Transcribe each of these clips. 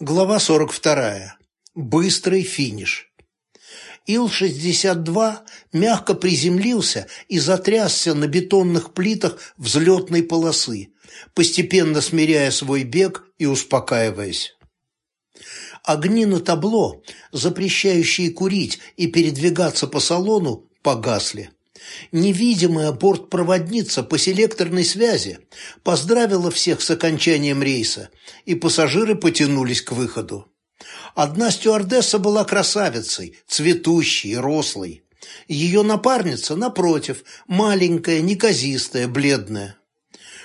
Глава 42. Быстрый финиш. Ил-62 мягко приземлился и затрясся на бетонных плитах взлетной полосы, постепенно смиряя свой бег и успокаиваясь. Огни на табло, запрещающие курить и передвигаться по салону, погасли. Невидимая бортпроводница по селекторной связи поздравила всех с окончанием рейса, и пассажиры потянулись к выходу. Одна стюардесса была красавицей, цветущей, рослой. Ее напарница, напротив, маленькая, неказистая, бледная.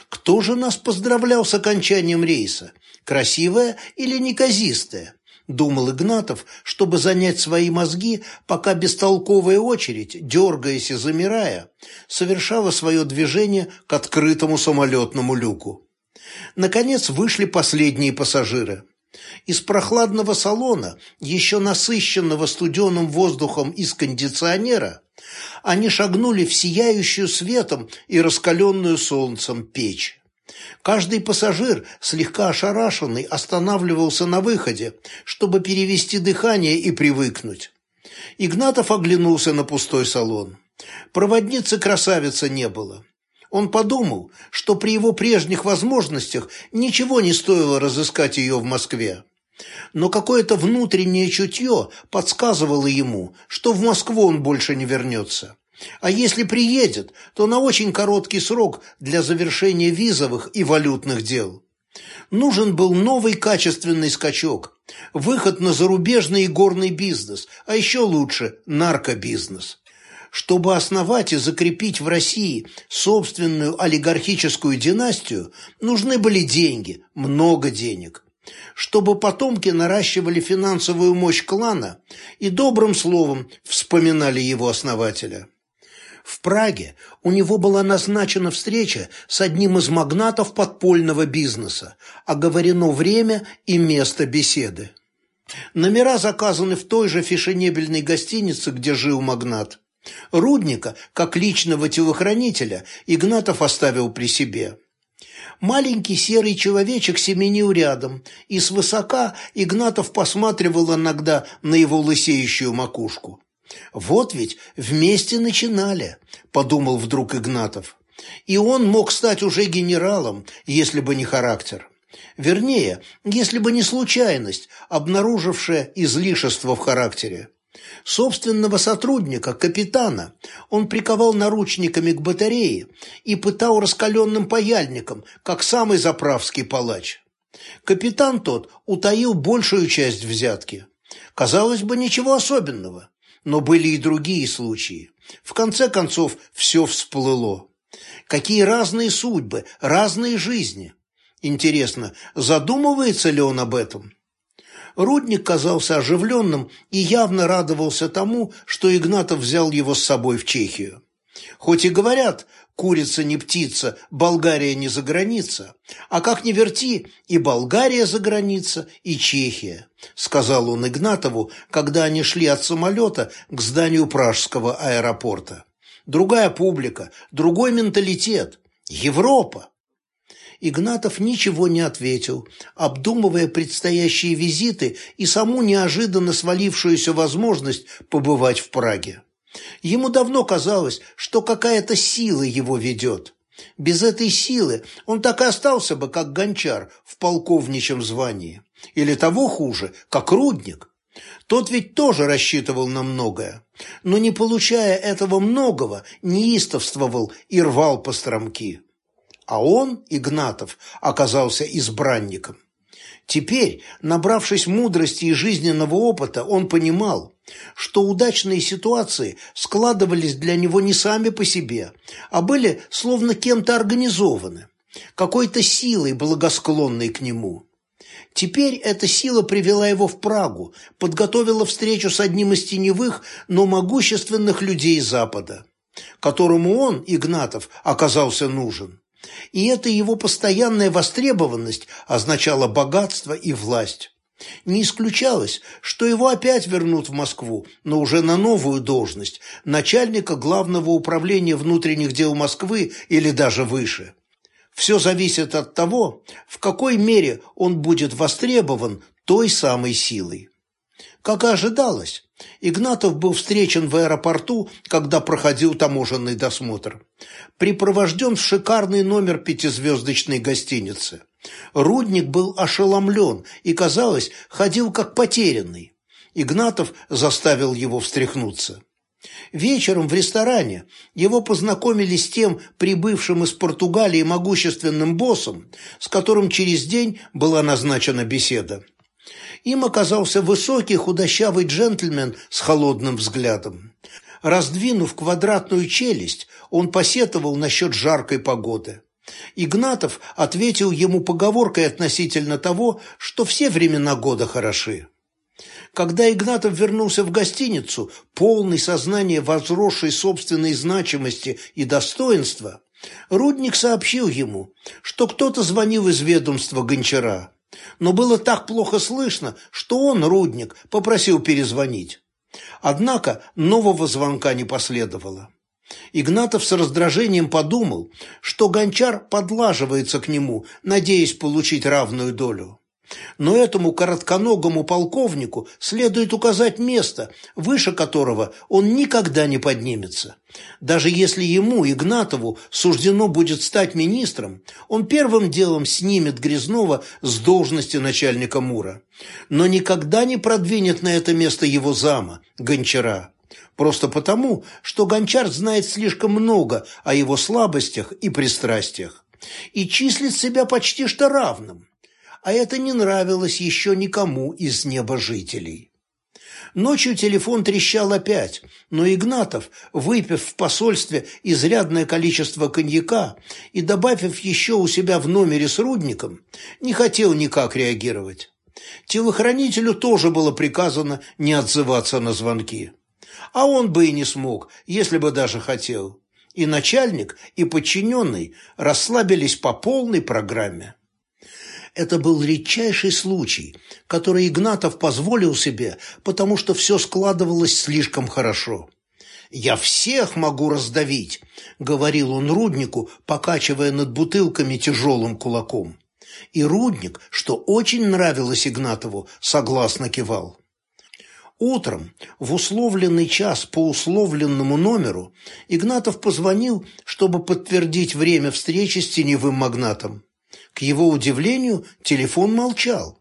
Кто же нас поздравлял с окончанием рейса? Красивая или неказистая? Думал Игнатов, чтобы занять свои мозги, пока бестолковая очередь, дергаясь и замирая, совершала свое движение к открытому самолетному люку. Наконец вышли последние пассажиры. Из прохладного салона, еще насыщенного студеным воздухом из кондиционера, они шагнули в сияющую светом и раскаленную солнцем печь. Каждый пассажир, слегка ошарашенный, останавливался на выходе, чтобы перевести дыхание и привыкнуть. Игнатов оглянулся на пустой салон. Проводницы красавицы не было. Он подумал, что при его прежних возможностях ничего не стоило разыскать ее в Москве. Но какое-то внутреннее чутье подсказывало ему, что в Москву он больше не вернется. А если приедет, то на очень короткий срок для завершения визовых и валютных дел. Нужен был новый качественный скачок, выход на зарубежный и горный бизнес, а еще лучше – наркобизнес. Чтобы основать и закрепить в России собственную олигархическую династию, нужны были деньги, много денег. Чтобы потомки наращивали финансовую мощь клана и добрым словом вспоминали его основателя. В Праге у него была назначена встреча с одним из магнатов подпольного бизнеса, оговорено время и место беседы. Номера заказаны в той же фешенебельной гостинице, где жил магнат. Рудника, как личного телохранителя, Игнатов оставил при себе. Маленький серый человечек семенил рядом, и свысока Игнатов посматривал иногда на его лысеющую макушку. «Вот ведь вместе начинали», – подумал вдруг Игнатов. «И он мог стать уже генералом, если бы не характер. Вернее, если бы не случайность, обнаружившая излишество в характере. Собственного сотрудника, капитана, он приковал наручниками к батарее и пытал раскаленным паяльником, как самый заправский палач. Капитан тот утаил большую часть взятки. Казалось бы, ничего особенного. Но были и другие случаи. В конце концов, все всплыло. Какие разные судьбы, разные жизни. Интересно, задумывается ли он об этом? Рудник казался оживленным и явно радовался тому, что Игнатов взял его с собой в Чехию. Хоть и говорят, курица не птица, Болгария не за граница, а как ни верти, и Болгария за граница, и Чехия, сказал он Игнатову, когда они шли от самолета к зданию пражского аэропорта. Другая публика, другой менталитет, Европа. Игнатов ничего не ответил, обдумывая предстоящие визиты и саму неожиданно свалившуюся возможность побывать в Праге. Ему давно казалось, что какая-то сила его ведет. Без этой силы он так и остался бы, как гончар в полковничьем звании. Или того хуже, как рудник. Тот ведь тоже рассчитывал на многое, но не получая этого многого, неистовствовал и рвал по стромки а он, Игнатов, оказался избранником. Теперь, набравшись мудрости и жизненного опыта, он понимал, что удачные ситуации складывались для него не сами по себе, а были словно кем-то организованы, какой-то силой, благосклонной к нему. Теперь эта сила привела его в Прагу, подготовила встречу с одним из теневых, но могущественных людей Запада, которому он, Игнатов, оказался нужен. И эта его постоянная востребованность означала богатство и власть. Не исключалось, что его опять вернут в Москву, но уже на новую должность, начальника Главного управления внутренних дел Москвы или даже выше. Все зависит от того, в какой мере он будет востребован той самой силой. Как и ожидалось, Игнатов был встречен в аэропорту, когда проходил таможенный досмотр. Припровожден в шикарный номер пятизвездочной гостиницы. Рудник был ошеломлен и, казалось, ходил как потерянный. Игнатов заставил его встряхнуться. Вечером в ресторане его познакомили с тем прибывшим из Португалии могущественным боссом, с которым через день была назначена беседа. Им оказался высокий худощавый джентльмен с холодным взглядом. Раздвинув квадратную челюсть, он посетовал насчет жаркой погоды. Игнатов ответил ему поговоркой относительно того, что все времена года хороши. Когда Игнатов вернулся в гостиницу, полный сознания возросшей собственной значимости и достоинства, Рудник сообщил ему, что кто-то звонил из ведомства Гончара. Но было так плохо слышно, что он, Рудник, попросил перезвонить. Однако нового звонка не последовало. Игнатов с раздражением подумал, что Гончар подлаживается к нему, надеясь получить равную долю. Но этому коротконогому полковнику следует указать место, выше которого он никогда не поднимется. Даже если ему, Игнатову, суждено будет стать министром, он первым делом снимет Грязнова с должности начальника МУРа, но никогда не продвинет на это место его зама, Гончара. Просто потому, что Гончар знает слишком много о его слабостях и пристрастиях и числит себя почти что равным а это не нравилось еще никому из небожителей. Ночью телефон трещал опять, но Игнатов, выпив в посольстве изрядное количество коньяка и добавив еще у себя в номере с рудником, не хотел никак реагировать. Телохранителю тоже было приказано не отзываться на звонки. А он бы и не смог, если бы даже хотел. И начальник, и подчиненный расслабились по полной программе. Это был редчайший случай, который Игнатов позволил себе, потому что все складывалось слишком хорошо. «Я всех могу раздавить», — говорил он Руднику, покачивая над бутылками тяжелым кулаком. И Рудник, что очень нравилось Игнатову, согласно кивал. Утром, в условленный час по условленному номеру, Игнатов позвонил, чтобы подтвердить время встречи с теневым магнатом. К его удивлению, телефон молчал.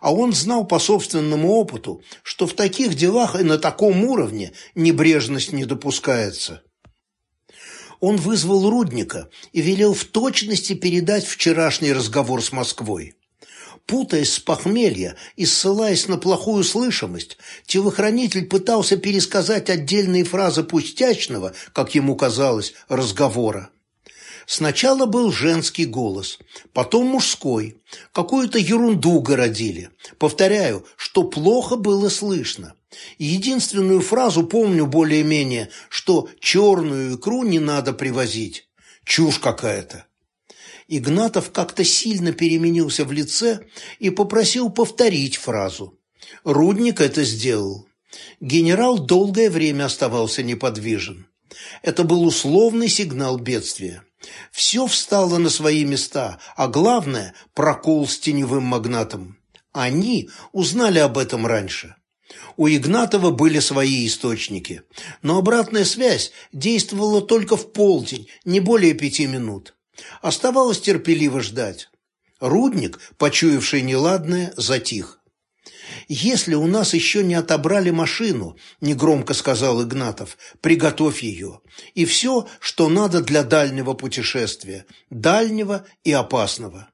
А он знал по собственному опыту, что в таких делах и на таком уровне небрежность не допускается. Он вызвал Рудника и велел в точности передать вчерашний разговор с Москвой. Путаясь с похмелья и ссылаясь на плохую слышимость, телохранитель пытался пересказать отдельные фразы пустячного, как ему казалось, разговора. Сначала был женский голос, потом мужской. Какую-то ерунду городили. Повторяю, что плохо было слышно. Единственную фразу помню более-менее, что черную икру не надо привозить. Чушь какая-то. Игнатов как-то сильно переменился в лице и попросил повторить фразу. Рудник это сделал. Генерал долгое время оставался неподвижен. Это был условный сигнал бедствия. Все встало на свои места, а главное – прокол с теневым магнатом. Они узнали об этом раньше. У Игнатова были свои источники, но обратная связь действовала только в полдень, не более пяти минут. Оставалось терпеливо ждать. Рудник, почуявший неладное, затих. «Если у нас еще не отобрали машину», – негромко сказал Игнатов, – «приготовь ее. И все, что надо для дальнего путешествия, дальнего и опасного».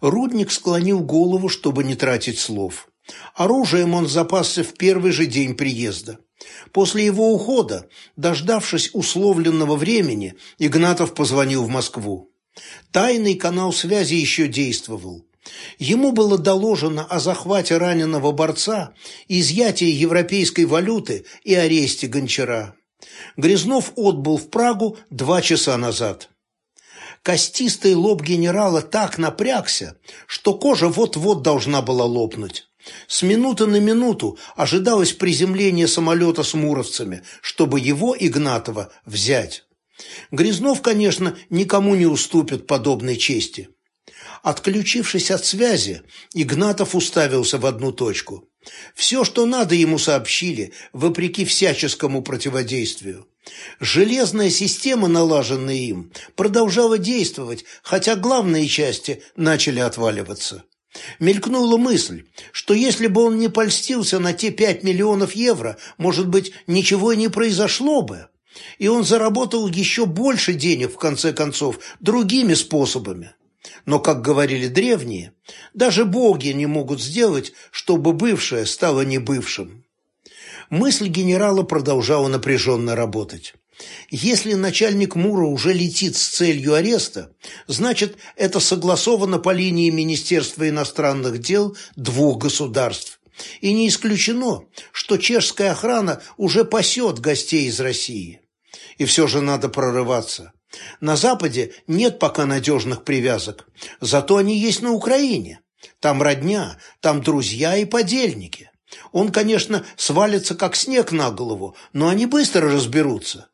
Рудник склонил голову, чтобы не тратить слов. Оружием он запасся в первый же день приезда. После его ухода, дождавшись условленного времени, Игнатов позвонил в Москву. Тайный канал связи еще действовал. Ему было доложено о захвате раненого борца, изъятии европейской валюты и аресте Гончара. Грязнов отбыл в Прагу два часа назад. Костистый лоб генерала так напрягся, что кожа вот-вот должна была лопнуть. С минуты на минуту ожидалось приземление самолета с муровцами, чтобы его, Игнатова, взять. Грязнов, конечно, никому не уступит подобной чести. Отключившись от связи, Игнатов уставился в одну точку. Все, что надо, ему сообщили, вопреки всяческому противодействию. Железная система, налаженная им, продолжала действовать, хотя главные части начали отваливаться. Мелькнула мысль, что если бы он не польстился на те пять миллионов евро, может быть, ничего и не произошло бы. И он заработал еще больше денег, в конце концов, другими способами. Но, как говорили древние, даже боги не могут сделать, чтобы бывшее стало небывшим. Мысль генерала продолжала напряженно работать. Если начальник МУРа уже летит с целью ареста, значит, это согласовано по линии Министерства иностранных дел двух государств. И не исключено, что чешская охрана уже пасет гостей из России. И все же надо прорываться. На Западе нет пока надежных привязок, зато они есть на Украине. Там родня, там друзья и подельники. Он, конечно, свалится как снег на голову, но они быстро разберутся.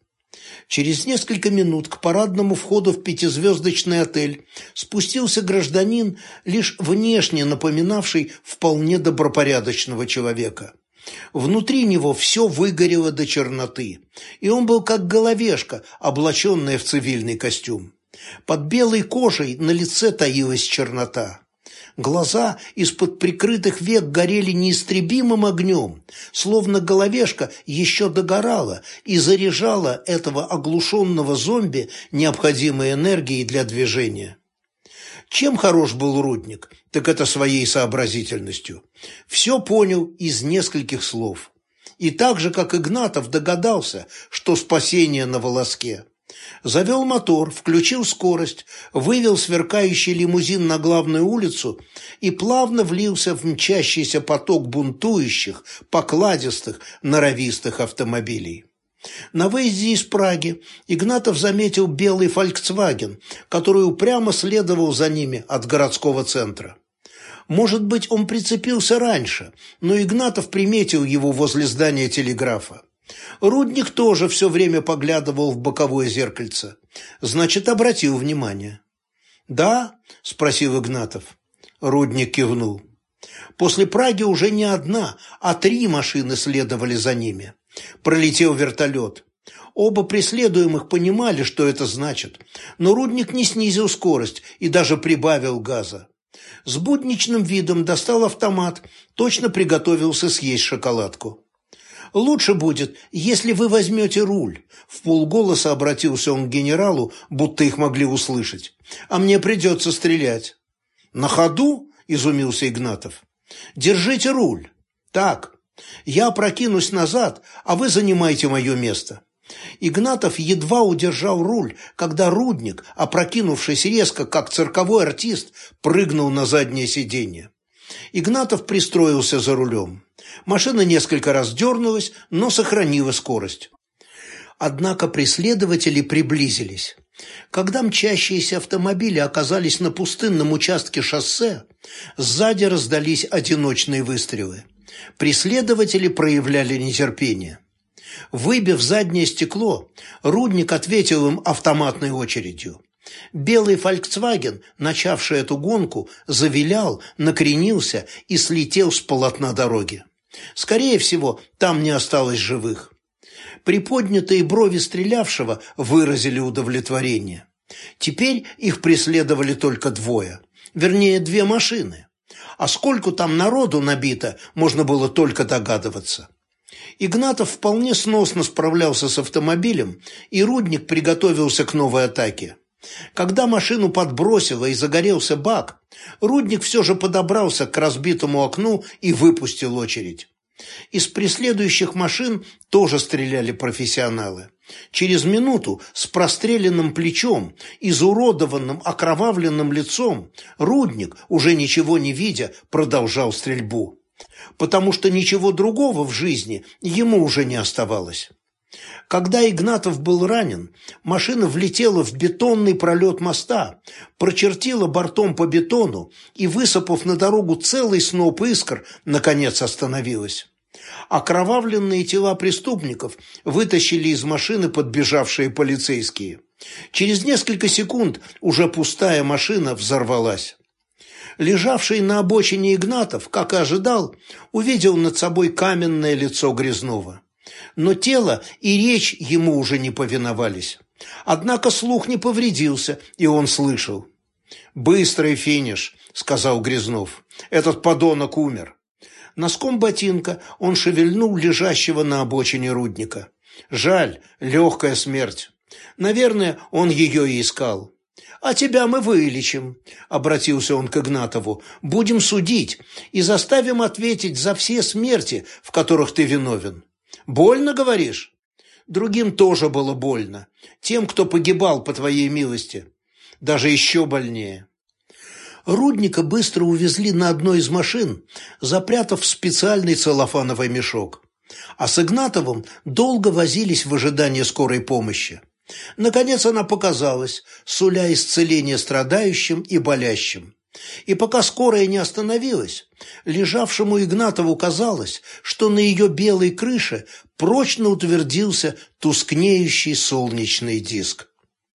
Через несколько минут к парадному входу в пятизвездочный отель спустился гражданин, лишь внешне напоминавший вполне добропорядочного человека. Внутри него все выгорело до черноты, и он был как головешка, облаченная в цивильный костюм. Под белой кожей на лице таилась чернота. Глаза из-под прикрытых век горели неистребимым огнем, словно головешка еще догорала и заряжала этого оглушенного зомби необходимой энергией для движения. Чем хорош был Рудник, так это своей сообразительностью. Все понял из нескольких слов. И так же, как Игнатов догадался, что спасение на волоске. Завел мотор, включил скорость, вывел сверкающий лимузин на главную улицу и плавно влился в мчащийся поток бунтующих, покладистых, норовистых автомобилей. На выезде из Праги Игнатов заметил белый «Фольксваген», который упрямо следовал за ними от городского центра. Может быть, он прицепился раньше, но Игнатов приметил его возле здания телеграфа. Рудник тоже все время поглядывал в боковое зеркальце. Значит, обратил внимание. «Да?» – спросил Игнатов. Рудник кивнул. После Праги уже не одна, а три машины следовали за ними. Пролетел вертолет. Оба преследуемых понимали, что это значит, но Рудник не снизил скорость и даже прибавил газа. С будничным видом достал автомат, точно приготовился съесть шоколадку. «Лучше будет, если вы возьмете руль», – в полголоса обратился он к генералу, будто их могли услышать. «А мне придется стрелять». «На ходу?» – изумился Игнатов. «Держите руль. Так, я прокинусь назад, а вы занимаете мое место». Игнатов едва удержал руль, когда Рудник, опрокинувшись резко, как цирковой артист, прыгнул на заднее сиденье. Игнатов пристроился за рулем. Машина несколько раз дернулась, но сохранила скорость. Однако преследователи приблизились. Когда мчащиеся автомобили оказались на пустынном участке шоссе, сзади раздались одиночные выстрелы. Преследователи проявляли нетерпение. Выбив заднее стекло, Рудник ответил им автоматной очередью. Белый «Фольксваген», начавший эту гонку, завилял, накренился и слетел с полотна дороги. Скорее всего, там не осталось живых. Приподнятые брови стрелявшего выразили удовлетворение. Теперь их преследовали только двое, вернее, две машины. А сколько там народу набито, можно было только догадываться. Игнатов вполне сносно справлялся с автомобилем, и Рудник приготовился к новой атаке. Когда машину подбросило и загорелся бак, Рудник все же подобрался к разбитому окну и выпустил очередь. Из преследующих машин тоже стреляли профессионалы. Через минуту с простреленным плечом, изуродованным окровавленным лицом, Рудник, уже ничего не видя, продолжал стрельбу. Потому что ничего другого в жизни ему уже не оставалось. Когда Игнатов был ранен, машина влетела в бетонный пролет моста, прочертила бортом по бетону и, высыпав на дорогу целый сноп искр, наконец остановилась. Окровавленные тела преступников вытащили из машины подбежавшие полицейские. Через несколько секунд уже пустая машина взорвалась. Лежавший на обочине Игнатов, как и ожидал, увидел над собой каменное лицо Грязнова. Но тело и речь ему уже не повиновались. Однако слух не повредился, и он слышал. «Быстрый финиш», — сказал Грязнов. «Этот подонок умер». Носком ботинка он шевельнул лежащего на обочине рудника. Жаль, легкая смерть. Наверное, он ее и искал. «А тебя мы вылечим», – обратился он к Игнатову. «Будем судить и заставим ответить за все смерти, в которых ты виновен. Больно, говоришь?» Другим тоже было больно. Тем, кто погибал по твоей милости. Даже еще больнее. Рудника быстро увезли на одной из машин, запрятав в специальный целлофановый мешок. А с Игнатовым долго возились в ожидании скорой помощи. Наконец она показалась, суля исцеление страдающим и болящим. И пока скорая не остановилась, лежавшему Игнатову казалось, что на ее белой крыше прочно утвердился тускнеющий солнечный диск.